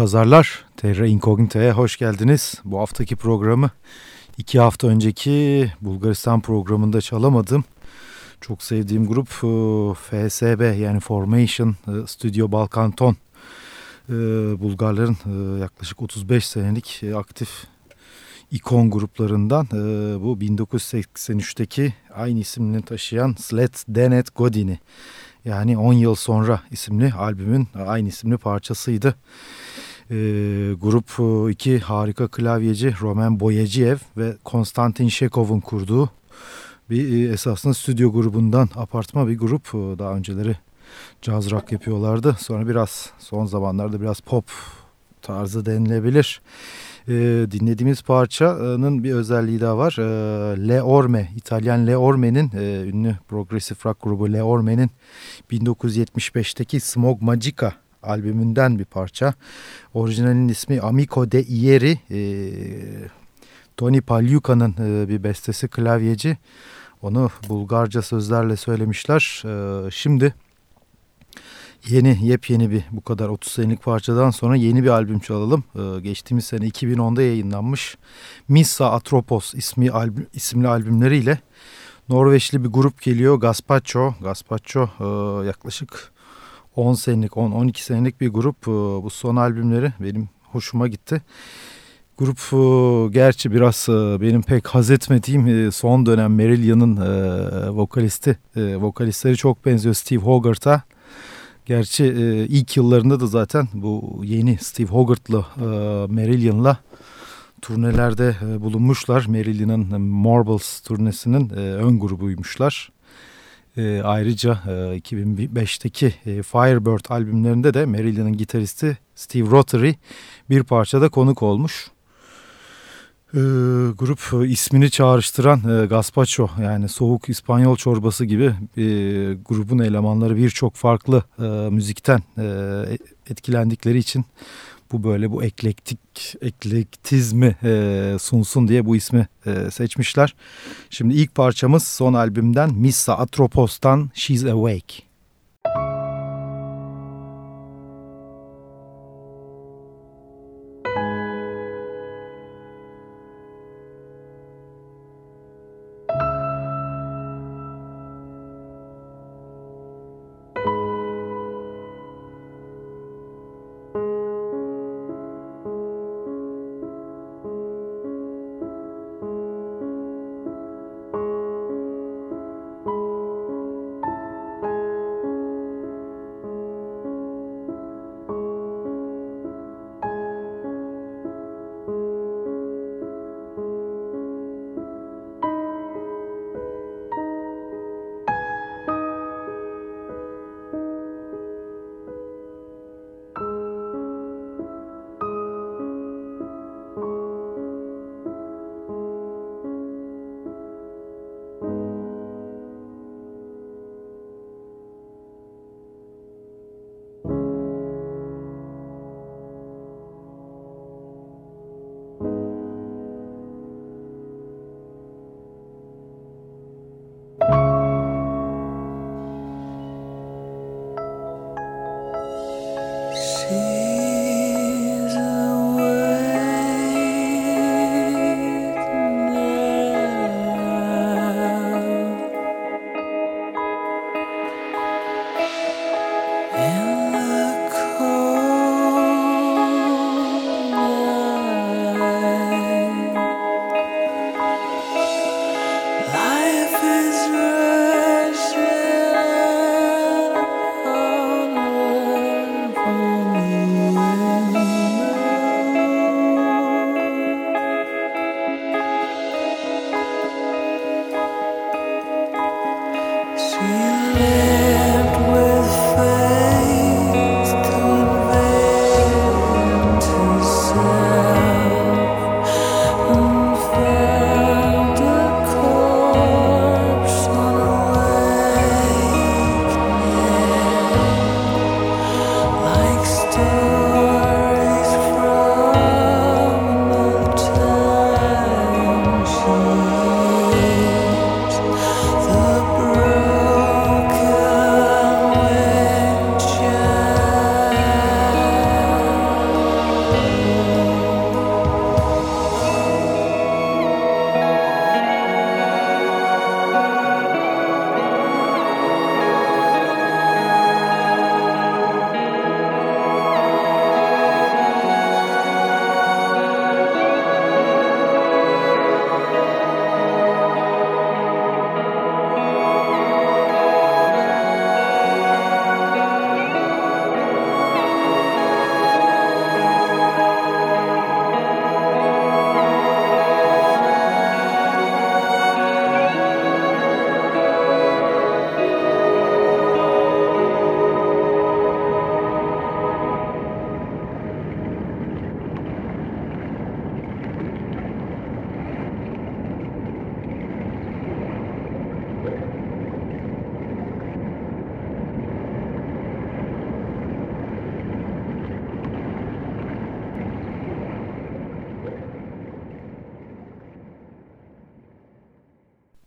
pazarlar. Terra Incognita'ya hoş geldiniz. Bu haftaki programı iki hafta önceki Bulgaristan programında çalamadım. Çok sevdiğim grup e, FSB yani Formation e, Studio Balkanton. E, Bulgarların yaklaşık 35 senelik aktif ikon gruplarından bu 1983'teki aynı isimini taşıyan Slet Denet Godini yani 10 yıl sonra isimli albümün aynı isimli parçasıydı. E, grup iki harika klavyeci Roman Boyaciev ve Konstantin Shekov'un kurduğu bir e, esasında stüdyo grubundan apartma bir grup. E, daha önceleri caz rock yapıyorlardı. Sonra biraz son zamanlarda biraz pop tarzı denilebilir. E, dinlediğimiz parçanın bir özelliği daha var. E, Le Orme, İtalyan Le Orme'nin e, ünlü progresif rock grubu Le Orme'nin 1975'teki Smog Magica albümünden bir parça. Orijinalin ismi Amico de Ieri. E, Tony Palyuka'nın e, bir bestesi klavyeci. Onu Bulgarca sözlerle söylemişler. E, şimdi yeni yepyeni bir bu kadar 30 senelik parçadan sonra yeni bir albüm çalalım. Ee, geçtiğimiz sene 2010'da yayınlanmış Missa Atropos ismi albüm, isimli albümleriyle Norveçli bir grup geliyor Gaspacho. Gaspacho e, yaklaşık 10 senelik 10-12 senelik bir grup e, bu son albümleri benim hoşuma gitti. Grup e, gerçi biraz e, benim pek haz etmediğim son dönem Marillion'ın vokalisti. Vokalistleri çok benziyor Steve Hogarth'a. Gerçi ilk yıllarında da zaten bu yeni Steve Hogarth'la Marillion'la turnelerde bulunmuşlar. Marillion'ın Marbles turnesinin ön grubuymuşlar. E, ayrıca e, 2005'teki e, Firebird albümlerinde de Marillion'ın gitaristi Steve Rothery bir parçada konuk olmuş. E, grup ismini çağrıştıran e, Gazpacho yani soğuk İspanyol çorbası gibi e, grubun elemanları birçok farklı e, müzikten e, etkilendikleri için bu böyle bu eklektik eklektizmi e, sunsun diye bu ismi e, seçmişler. Şimdi ilk parçamız son albümden Missa Atropos'tan She's Awake.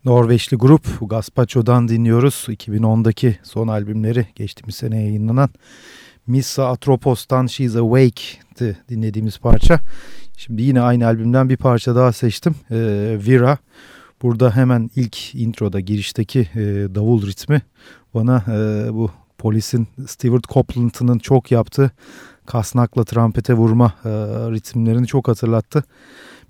Norveçli grup Gaspacho'dan dinliyoruz. 2010'daki son albümleri geçtiğimiz sene yayınlanan Missa Atropos'tan She's Awake'di dinlediğimiz parça. Şimdi yine aynı albümden bir parça daha seçtim. Ee, Vira. Burada hemen ilk introda girişteki e, davul ritmi bana e, bu polisin Stewart Copeland'ın çok yaptığı kasnakla trampete vurma e, ritimlerini çok hatırlattı.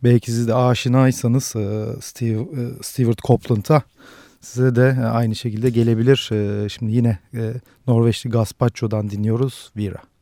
Belki siz de aşinaysanız e, Steve, e, Stewart Copeland'a size de aynı şekilde gelebilir. E, şimdi yine Norveçli Gaspacho'dan dinliyoruz Vira.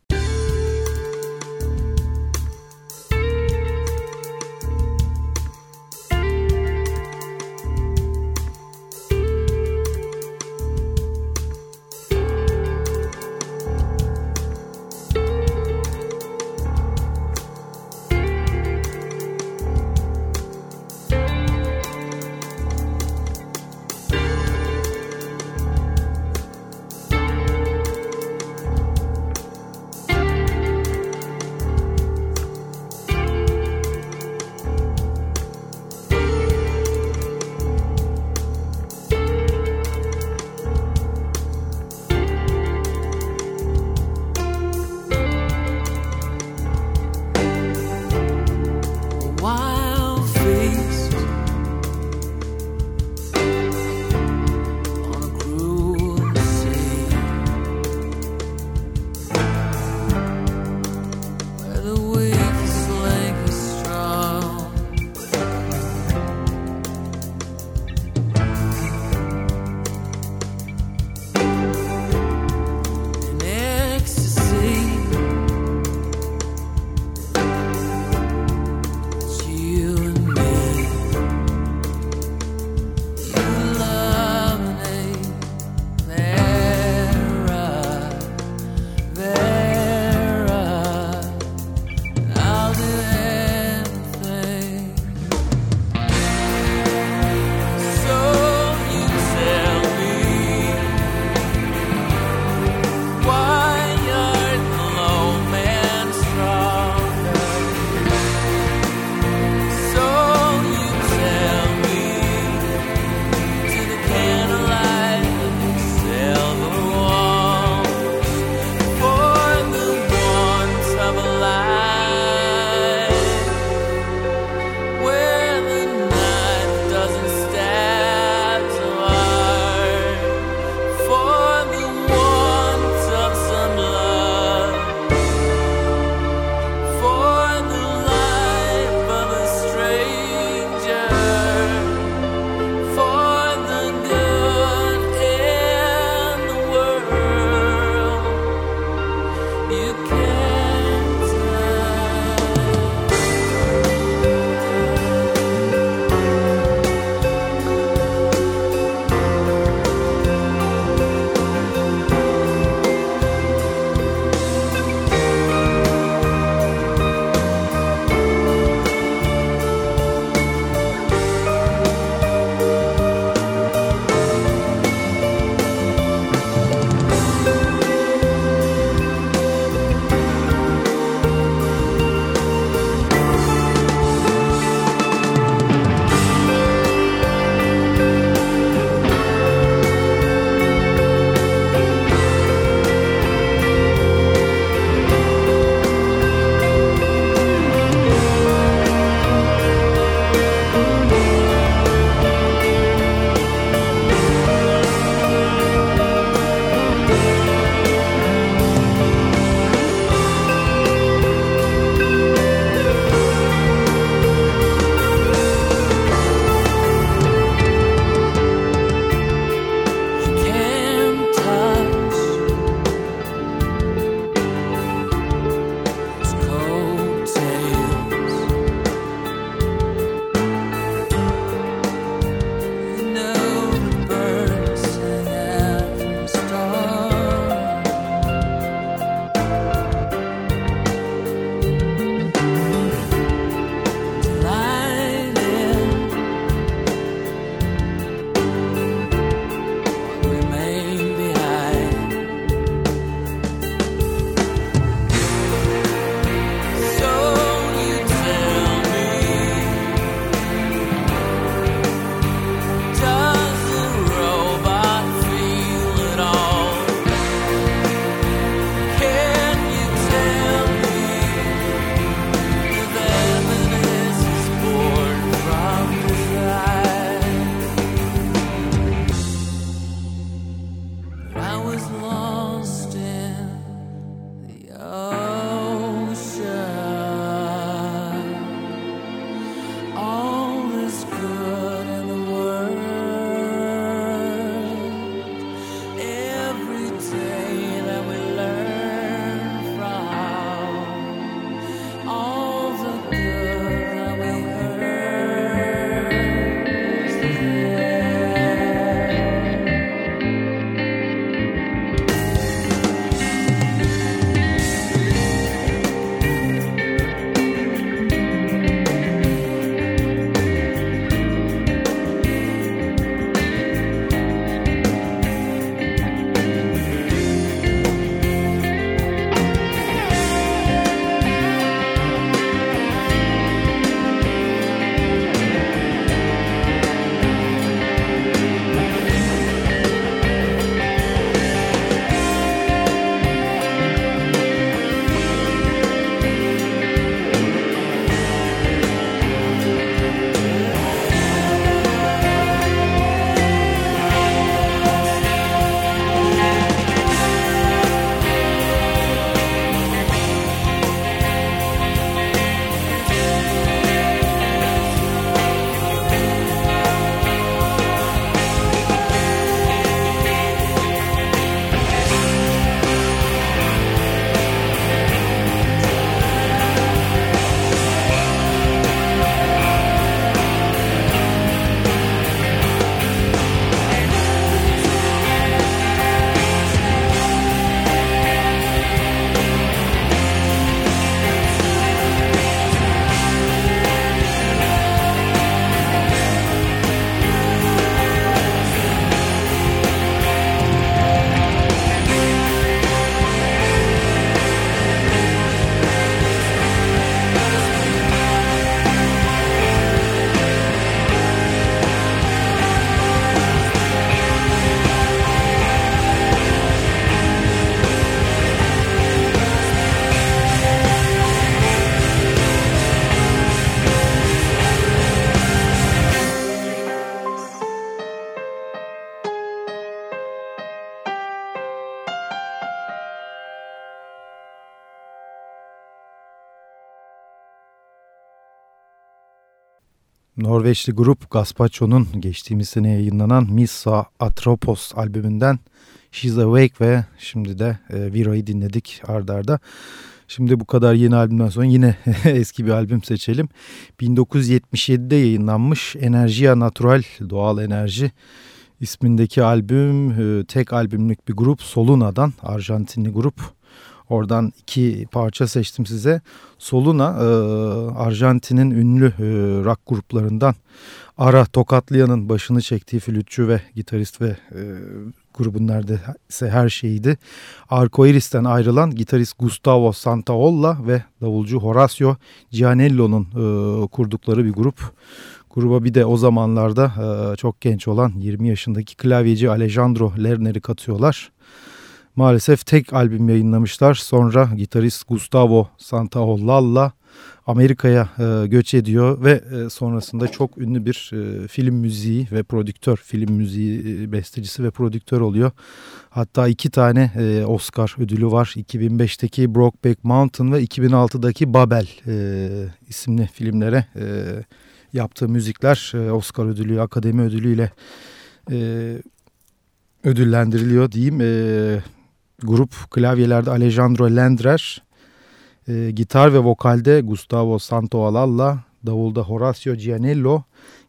Norveçli grup Gaspacho'nun geçtiğimiz sene yayınlanan Missa Atropos albümünden She's Awake ve şimdi de e, Vira'yı dinledik ardarda. Arda. Şimdi bu kadar yeni albümden sonra yine eski bir albüm seçelim. 1977'de yayınlanmış Energia Natural Doğal Enerji ismindeki albüm e, tek albümlük bir grup Soluna'dan Arjantinli grup. Oradan iki parça seçtim size. Soluna e, Arjantin'in ünlü e, rock gruplarından Ara Tokatlıyan'ın başını çektiği flütçü ve gitarist ve grubun neredeyse her şeyiydi. Arcoiris'ten ayrılan gitarist Gustavo Santaolla ve davulcu Horacio Gianello'nun e, kurdukları bir grup. Gruba bir de o zamanlarda e, çok genç olan 20 yaşındaki klavyeci Alejandro Lerner'i katıyorlar. Maalesef tek albüm yayınlamışlar. Sonra gitarist Gustavo Santaolla'la Amerika'ya e, göç ediyor ve e, sonrasında çok ünlü bir e, film müziği ve prodüktör, film müziği e, bestecisi ve prodüktör oluyor. Hatta iki tane e, Oscar ödülü var. 2005'teki Brokeback Mountain ve 2006'daki Babel e, isimli filmlere e, yaptığı müzikler e, Oscar ödülü, Akademi ödülüyle e, ödüllendiriliyor diyeyim. E, grup klavyelerde Alejandro Lendrer, e, gitar ve vokalde Gustavo Santoalalla, davulda Horacio Gianello,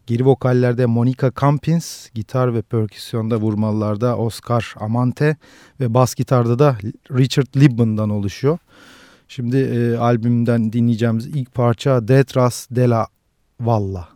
geri vokallerde Monica Campins, gitar ve perküsyonda vurmalılarda Oscar Amante ve bas gitarda da Richard Libman'dan oluşuyor. Şimdi e, albümden dinleyeceğimiz ilk parça Detras de la Valla.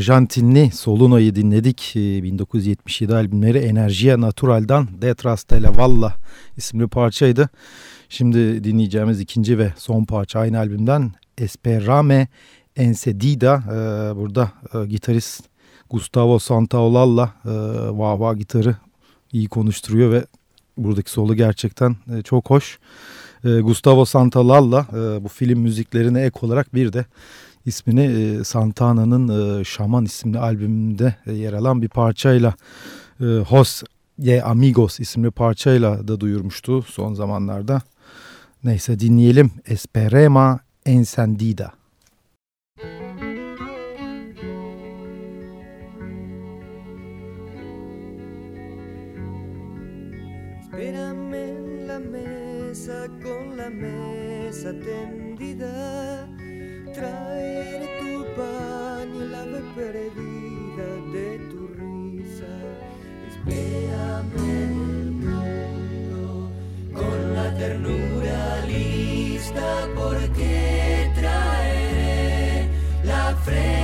Arjantinli Soluna'yı dinledik. 1977 ee, albümleri Energia Natural'dan Detras de la Valla isimli parçaydı. Şimdi dinleyeceğimiz ikinci ve son parça aynı albümden Esperame Encedida. Ee, burada e, gitarist Gustavo Santaolalla e, vah gitarı iyi konuşturuyor ve buradaki solu gerçekten e, çok hoş. Gustavo Santaolalla bu film müziklerine ek olarak bir de ismini e, Santana'nın e, Şaman isimli albümünde e, yer alan bir parçayla e, Hos Ye Amigos isimli parçayla da duyurmuştu son zamanlarda. Neyse dinleyelim Esperema Encendida. Espérame en la mesa con la mesa tendida traeré tu paño la ave perdida de tu risa. Espérame en el mundo con la ternura lista porque traeré la frente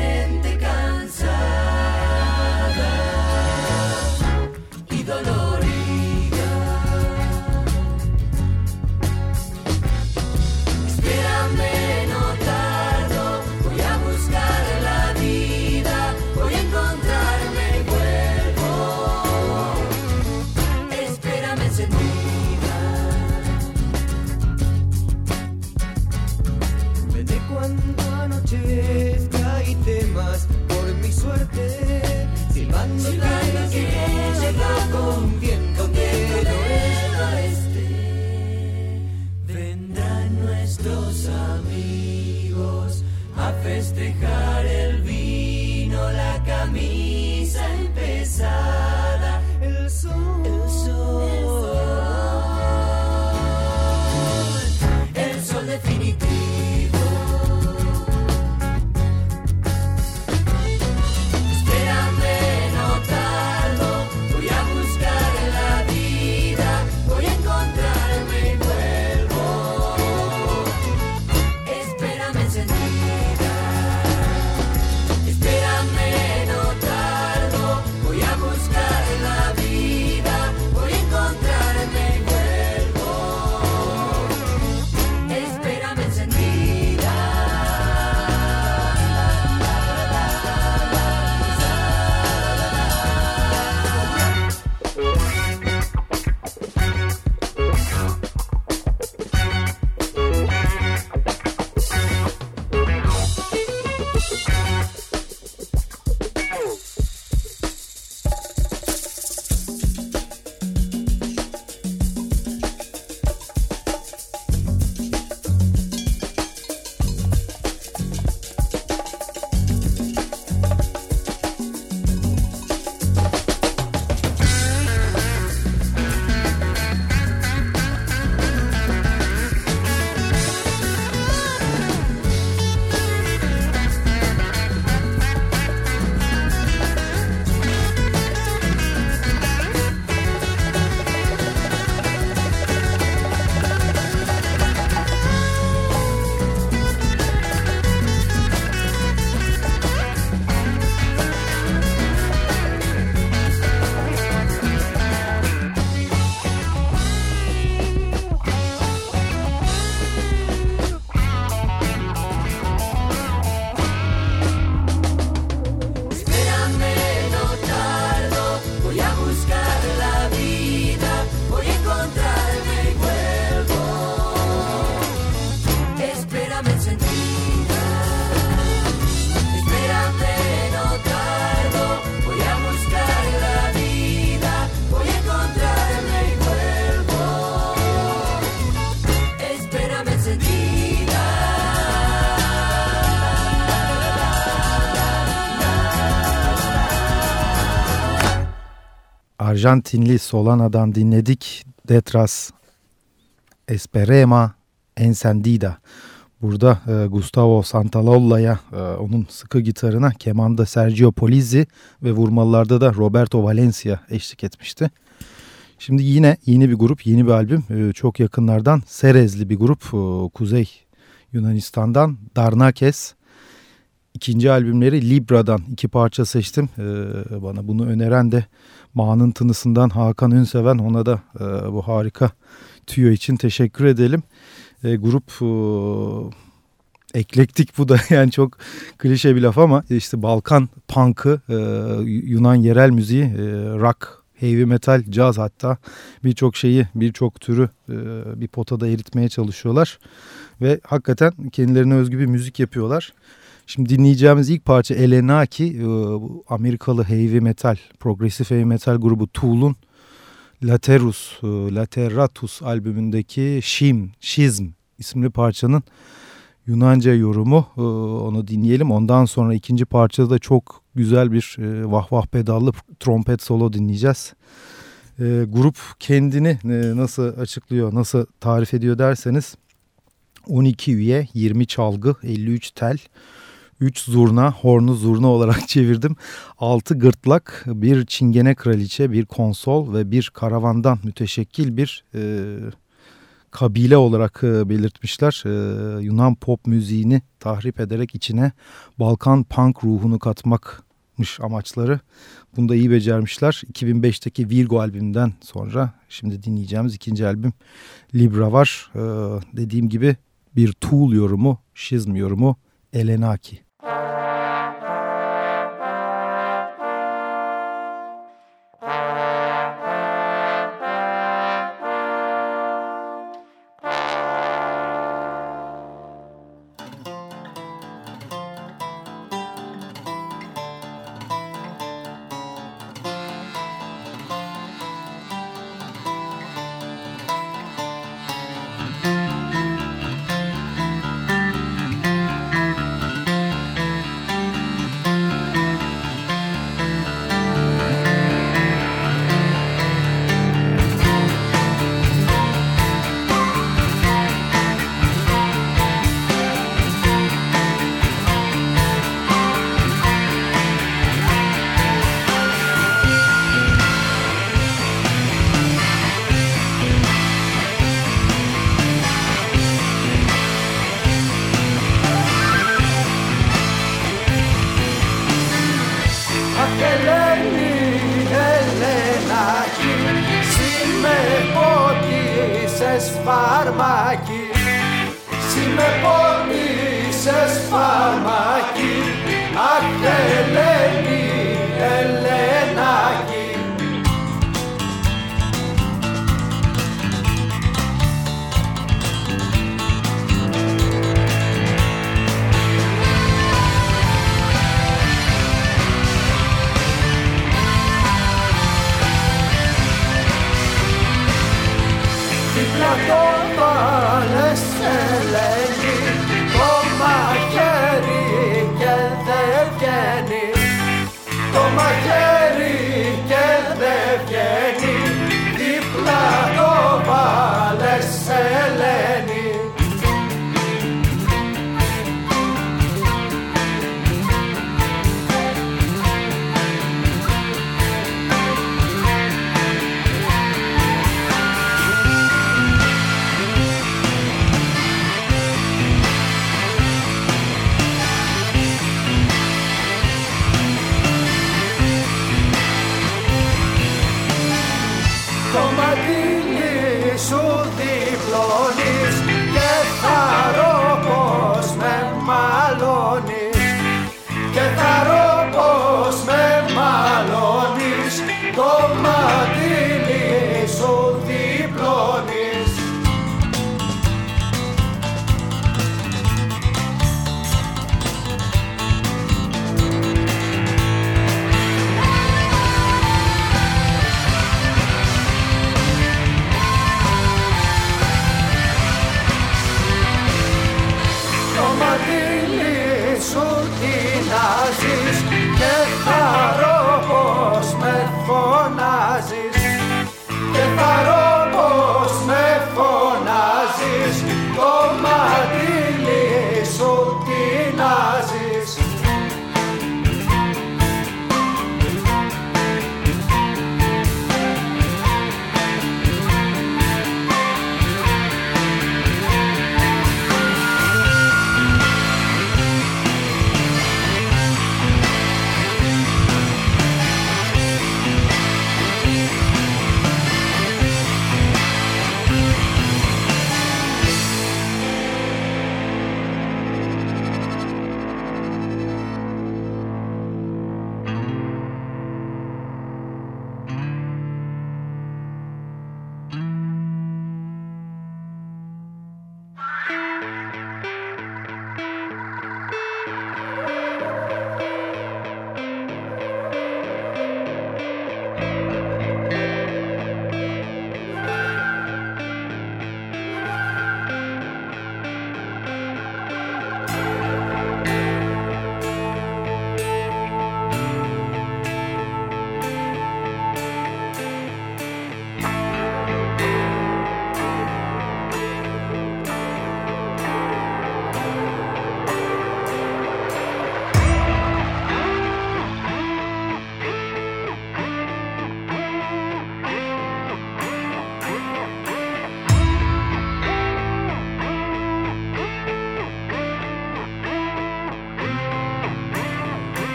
Arjantinli Solana'dan dinledik. Detras Esperema Encendida. Burada e, Gustavo Santalolla'ya, e, onun sıkı gitarına, kemanda Sergio Polizzi ve vurmalarda da Roberto Valencia eşlik etmişti. Şimdi yine yeni bir grup, yeni bir albüm. E, çok yakınlardan Serezli bir grup. E, Kuzey Yunanistan'dan Darnakes. İkinci albümleri Libra'dan iki parça seçtim. E, bana bunu öneren de Ma'nın tınısından Hakan Ünseven. Ona da e, bu harika tüyo için teşekkür edelim. E, grup e, eklektik bu da yani çok klişe bir laf ama işte Balkan punk'ı, e, Yunan yerel müziği, e, rock, heavy metal, caz hatta birçok şeyi, birçok türü e, bir potada eritmeye çalışıyorlar. Ve hakikaten kendilerine özgü bir müzik yapıyorlar. Şimdi dinleyeceğimiz ilk parça Elenaki, e, Amerikalı heavy metal, progresif heavy metal grubu Tool'un Laterus, e, Lateratus albümündeki Shim, Shizm isimli parçanın Yunanca yorumu. E, onu dinleyelim. Ondan sonra ikinci parçada da çok güzel bir vah vah pedallı trompet solo dinleyeceğiz. Grup kendini nasıl açıklıyor, nasıl tarif ediyor derseniz 12 üye, 20 çalgı, 53 tel, 3 zurna, hornu zurna olarak çevirdim. 6 gırtlak, bir çingene kraliçe, bir konsol ve bir karavandan müteşekkil bir e, kabile olarak e, belirtmişler. E, Yunan pop müziğini tahrip ederek içine Balkan punk ruhunu katmakmış amaçları. Bunu da iyi becermişler. 2005'teki Virgo albümünden sonra şimdi dinleyeceğimiz ikinci albüm Libra var. E, dediğim gibi bir Tool yorumu, Şizm yorumu Elenaki.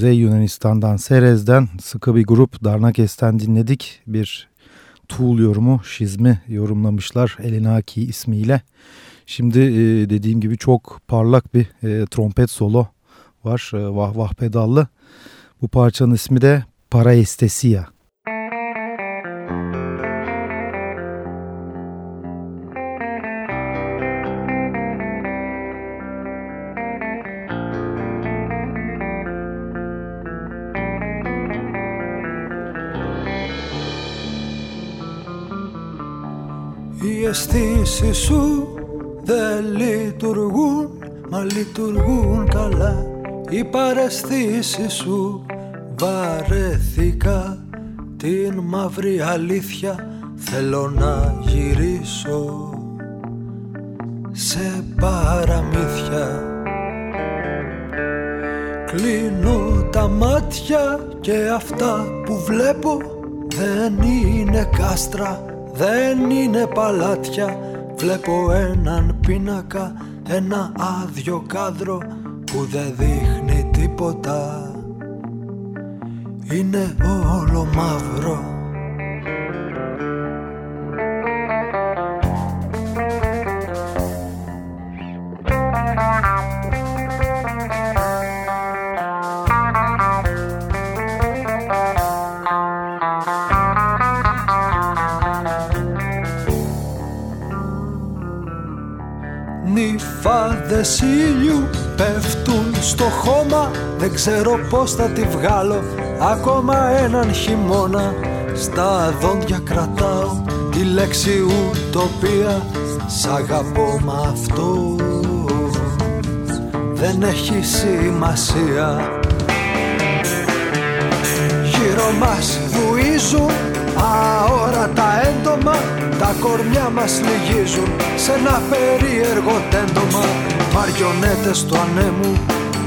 Kuzey Yunanistan'dan Serez'den sıkı bir grup Darnakes'ten dinledik. Bir Tool yorumu Şizmi yorumlamışlar Elinaki ismiyle. Şimdi e, dediğim gibi çok parlak bir e, trompet solo var. E, vah vah pedallı. Bu parçanın ismi de Paraestesia. Αισθήσει σου δεν λειτουργούν Μα λειτουργούν καλά. Οι παρεστήσεις σου Βαρέθηκα. Την μαύρη αλήθεια Θέλω να γυρίσω. Σε παραμύθια. Κλείνω τα μάτια και αυτά που βλέπω δεν είναι κάστρα δεν είναι παλάτια Βλέπω έναν πίνακα Ένα άδειο κάδρο Που δεν δείχνει τίποτα. Είναι όλο μαύρο Φάδες ήλιου πέφτουν στο χώμα. Δεν ξέρω πως θα τη βγάλω. Ακόμα έναν χειμώνα Στα δόντια κρατάω. Τη λέξη ουτοπία Σ' αγαπώ μα αυτό. Δεν έχει σημασία. Γύρω μας βουίζουν αόρατα έντομα τα κορμιά μας λυγίζουν σε ένα περίεργο τέντομα. Μαριονέτες του ανέμου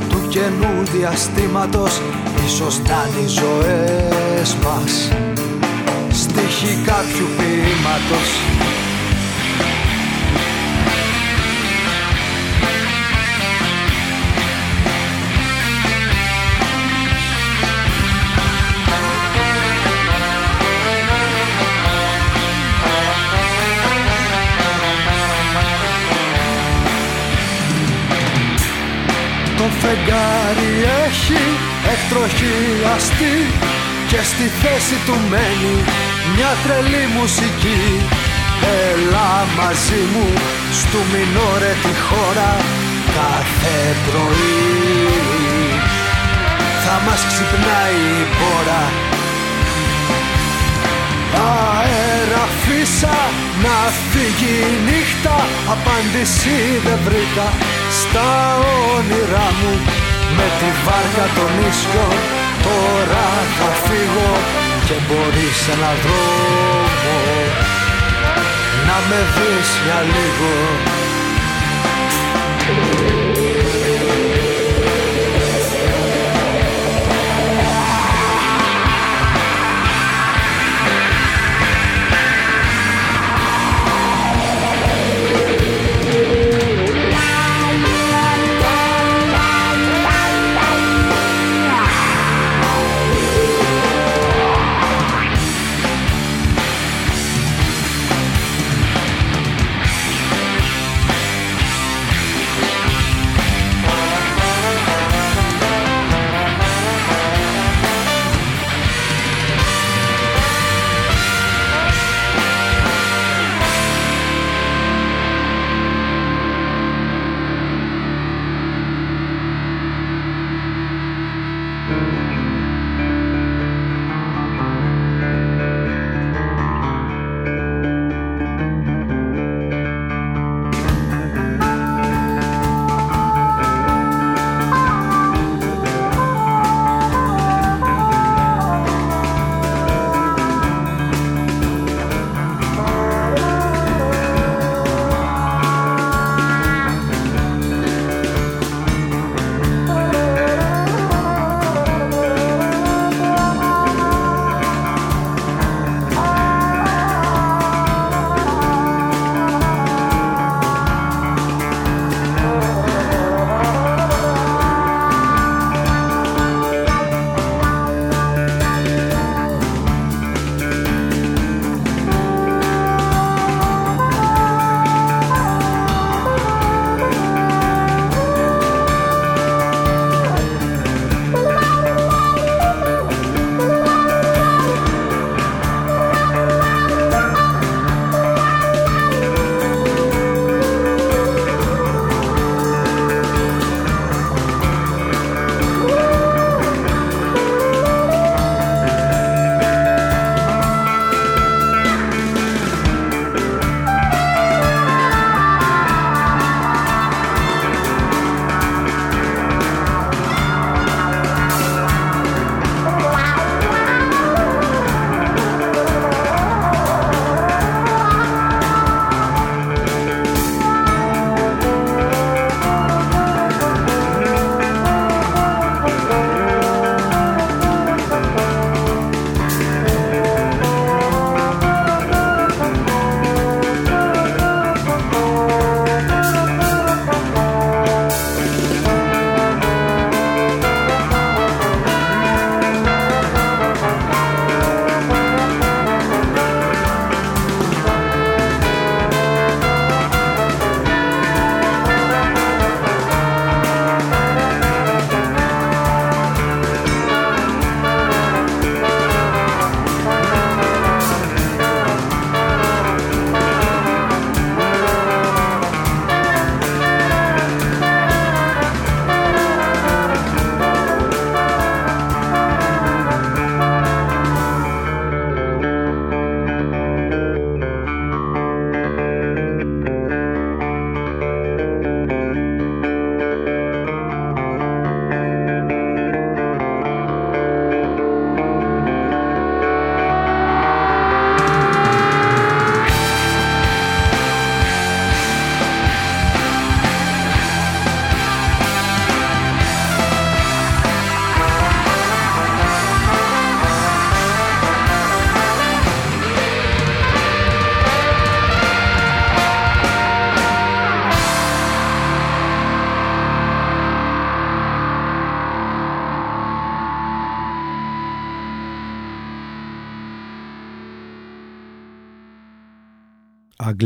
του καινού διαστήματος Ίσως να είναι οι ζωές μας. Στοιχεί κάποιου ποίηματος έχει εκτροχή αστή και στη θέση του μένει μια τρελή μουσική. Έλα μαζί μου στου μινόρε τη χώρα κάθε πρωί. Θα μας ξυπνάει η πόρα Αέρα φύσα να φύγει η νύχτα Απάντηση δεν βρήκα στα όνειρά μου Με τη βάρκα των ίσιων τώρα θα φύγω Και μπορείς έναν δρόμο να με δεις για λίγο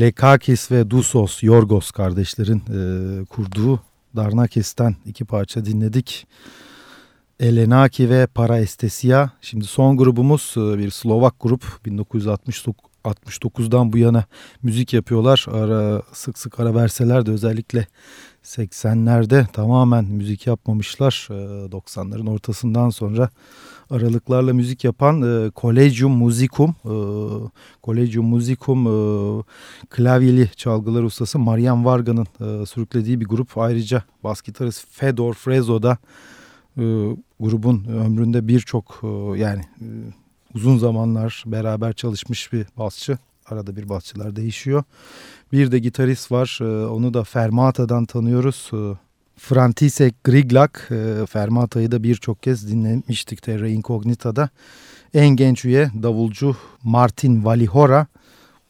Aglekakis ve Dusos Yorgos kardeşlerin e, kurduğu Darnakes'ten iki parça dinledik. Elenaki ve Paraestesia. Şimdi son grubumuz e, bir Slovak grup. 1969'dan bu yana müzik yapıyorlar. Ara, sık sık ara verseler de özellikle 80'lerde tamamen müzik yapmamışlar. 90'ların e, ortasından sonra aralıklarla müzik yapan e, Collegium Musicum, e, Collegium Musicum e, klavyeli çalgılar ustası Marian Varga'nın sürüklediği bir grup. Ayrıca bas gitarist Fedor Frezo da grubun ömründe birçok yani uzun zamanlar beraber çalışmış bir basçı. Arada bir basçılar değişiyor. Bir de gitarist var. E, onu da Fermata'dan tanıyoruz. E, Frantisek Griglak, e, Fermata'yı da birçok kez dinlemiştik Terra Incognita'da. En genç üye davulcu Martin Valihora.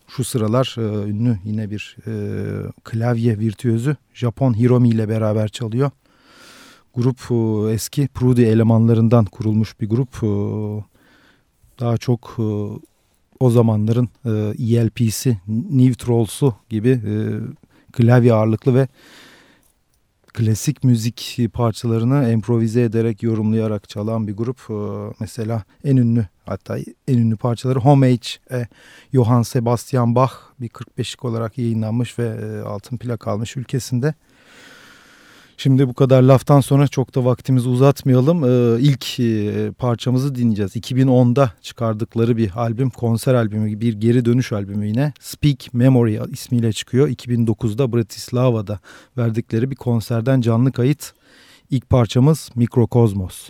Şu sıralar e, ünlü yine bir e, klavye virtüözü Japon Hiromi ile beraber çalıyor. Grup e, eski Prudy elemanlarından kurulmuş bir grup. E, daha çok e, o zamanların e, ELP'si, New Trolls'u gibi e, klavye ağırlıklı ve klasik müzik parçalarını improvize ederek yorumlayarak çalan bir grup. Ee, mesela en ünlü hatta en ünlü parçaları Homage, e, Johann Sebastian Bach bir 45'lik olarak yayınlanmış ve e, altın plak almış ülkesinde. Şimdi bu kadar laftan sonra çok da vaktimizi uzatmayalım. Ee, ilk e, parçamızı dinleyeceğiz. 2010'da çıkardıkları bir albüm, konser albümü, bir geri dönüş albümü yine. Speak Memory ismiyle çıkıyor. 2009'da Bratislava'da verdikleri bir konserden canlı kayıt. İlk parçamız Mikrokosmos.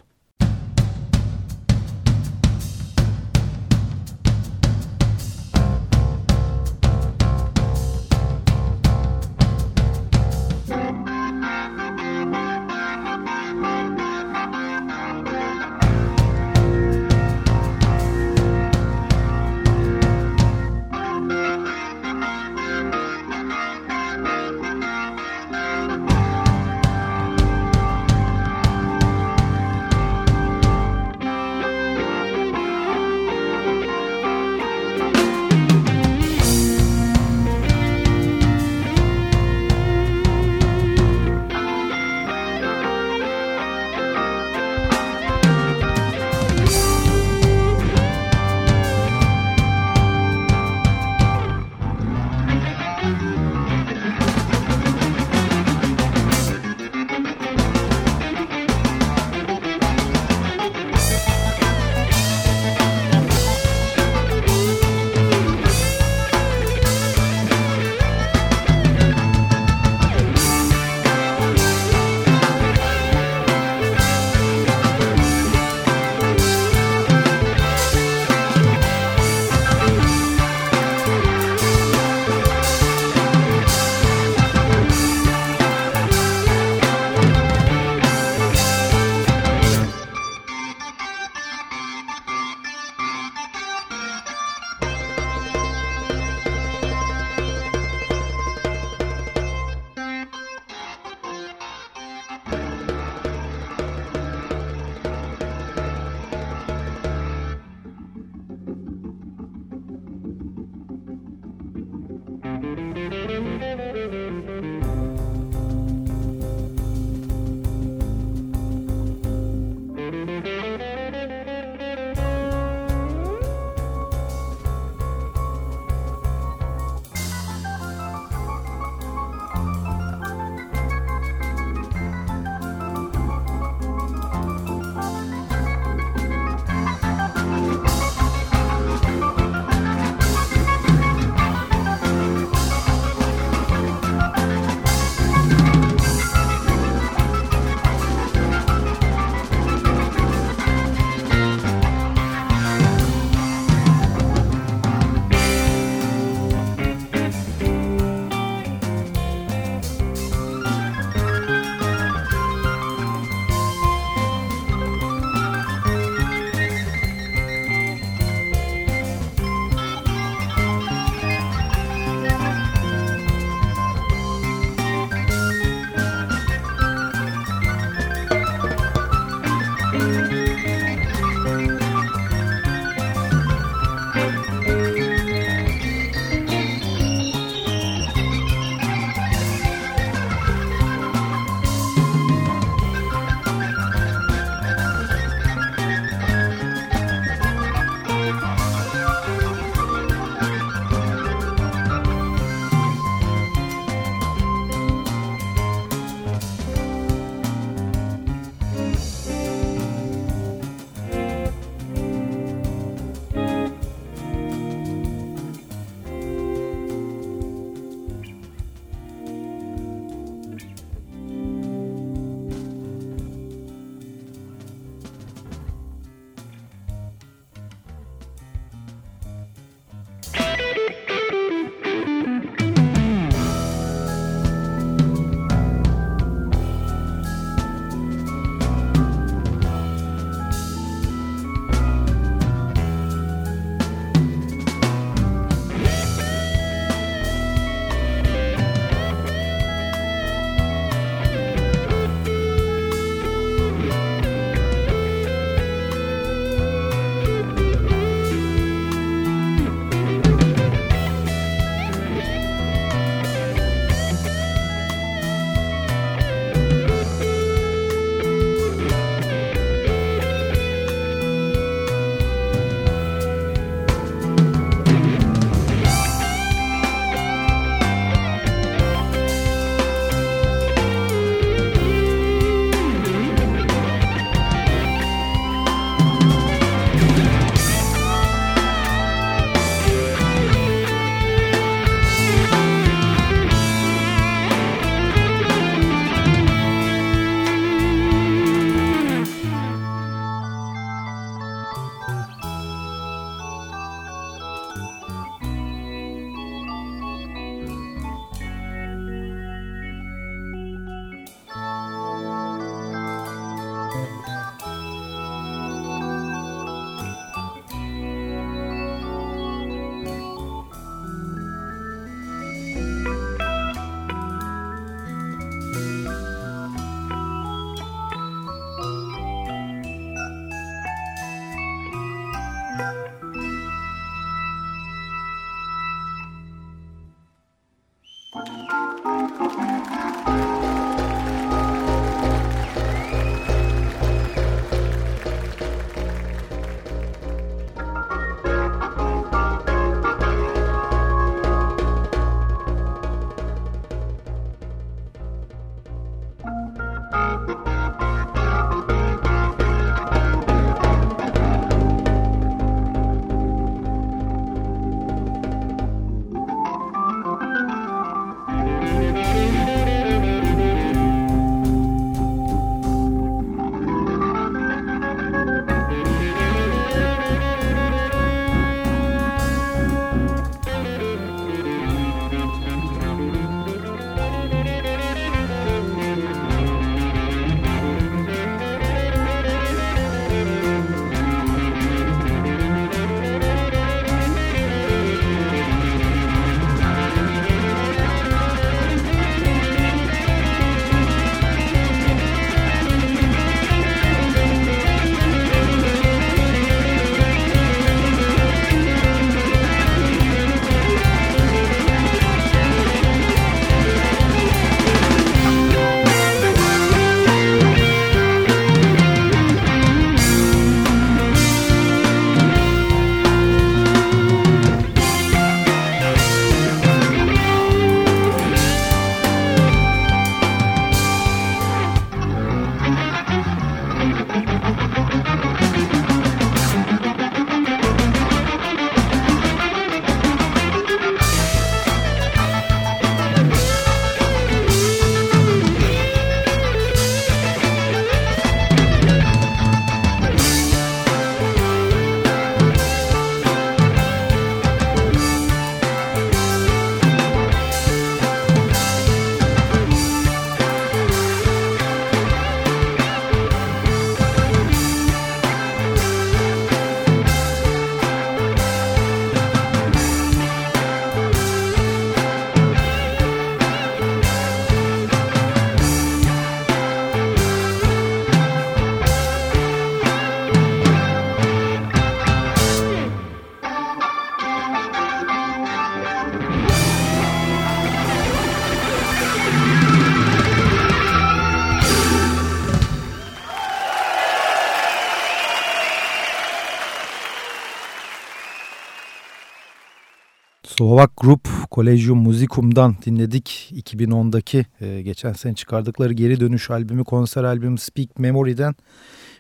Slovak Grup Collegium Musicum'dan dinledik. 2010'daki e, geçen sene çıkardıkları geri dönüş albümü, konser albümü Speak Memory'den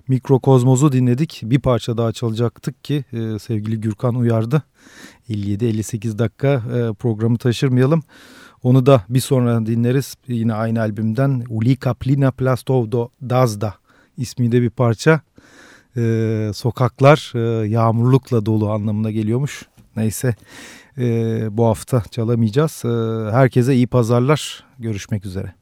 Mikrokozmoz'u dinledik. Bir parça daha çalacaktık ki e, sevgili Gürkan uyardı. 57-58 dakika e, programı taşırmayalım. Onu da bir sonra dinleriz. Yine aynı albümden Ulika Plina Plastov do Dazda isminde bir parça. E, sokaklar e, yağmurlukla dolu anlamına geliyormuş. Neyse bu hafta çalamayacağız. E, herkese iyi pazarlar. Görüşmek üzere.